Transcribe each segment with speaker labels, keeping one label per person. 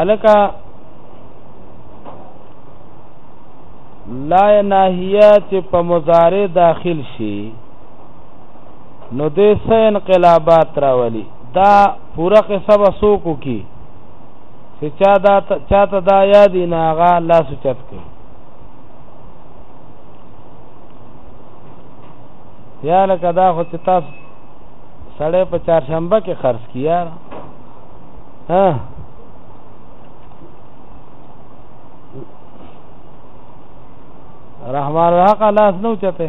Speaker 1: الکا لا ناهیه چې په مضارع داخل شي نو دې سه انقلابات راولي دا پوره قصه به سوکو کی چې چا دا چاته دا یاد نه هغه لا سوچت کوي یا لکه دا خو چې تاسو سړی په چهارشنبه کې خرڅ کیا ها رحمان الحق لاس نو چته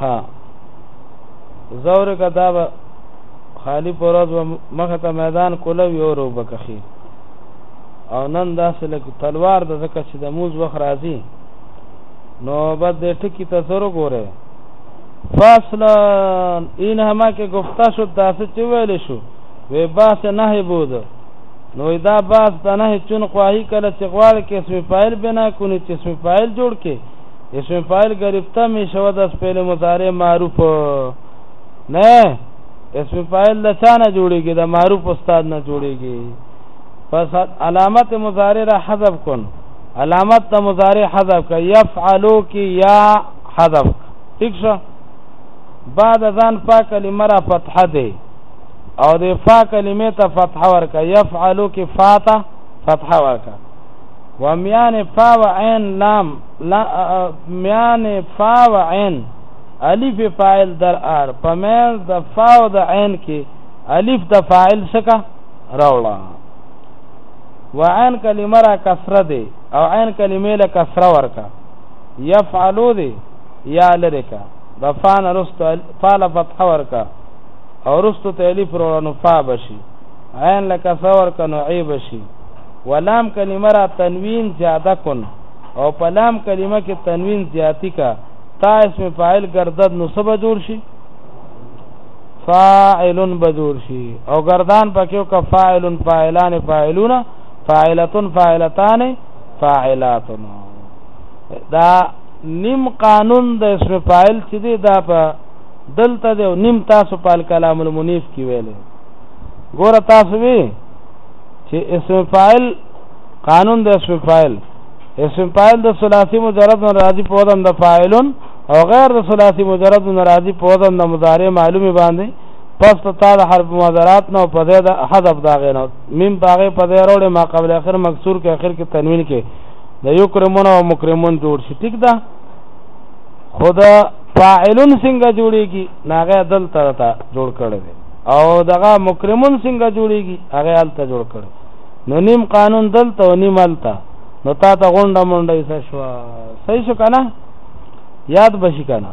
Speaker 1: ها زور کدا به خالی پروز و مخه ته میدان کوله یو رو بکخي او نن داسې لکه تلوار د زکه چې د موز وخت راځي نو بد دې ټکی ته زور ګوره فاصلا این همه که گفته شد داسه چه ویل شو و باس نه بود نو دا باز ته نه چون خواهی کله چې غواړي که اسم فاعل بنا کنی چې اسم فاعل جوړ کې اسم فاعل گرفته می شود از فعل مضارع معروف نه اسم فاعل له چا نه جوړیږي د معروف استاد نه جوړیږي پس علامت مضارع را حذف کن علامت د مضارع حذف ک یفعلو کی یا حذف ٹھیک شو بعد ځان پاک لمرا فتحه دی او د فا کلمه ته فتح ورکا يفعلو کې فا ته فتح ورکا ومیان فا و عین لام لا میان فا و عین الف فاعل در ار پمنز د فا او د عین کې الف د فاعل شکا راوړه وعین کلمه را کسره دی او عین کلمه له کسره ورکا یفعلو دی یا لریکا د فان رست فال فتح ورکا او وروسته ته الف راوړه نو فا به شي عین لکه څه ورکه نو عی به شي ولام کلمه را تنوین زیاده کن او په لام کلمه کې تنوین زیاتی کا تا اسم فاعل گردد نو سبا جوړ شي فاعلن بجور شي او گردان پکې کا فاعلن فاعلان فاعلون فاعلتن فاعلتان فاعلاتن دا نیم قانون د اسم فاعل چې دی دا په دلته دی او نیم تاسو په الکلام المنیف کې ویلې ګوره تاسو وی چې اسم فاعل قانون د اسم فاعل اسم فاعل د ثلاثي مجرد نه راځي په وزن د فاعلون او غیر د ثلاثي مجرد نه راځي په وزن د مضارع معلومي باندې پس تا د حرف مضارعات نه په ځای د حذف داغه نه مم باغه په ځای وروړي ما قبل اخر مکسور کې اخر کې تنوین کې د یکرمون او مکرمون جوړ شي ټیک ده خدا فاعلون څنګه جوړیږي ناغه دل تر تا جوړ کړی دی او دغه مکرمون څنګه جوړیږي هغه الته جوړ کړی نو نیم قانون دلته او نیم الته نو تا ته غونډه مونډه یې شو صحیح شو کنه یاد بشي کنه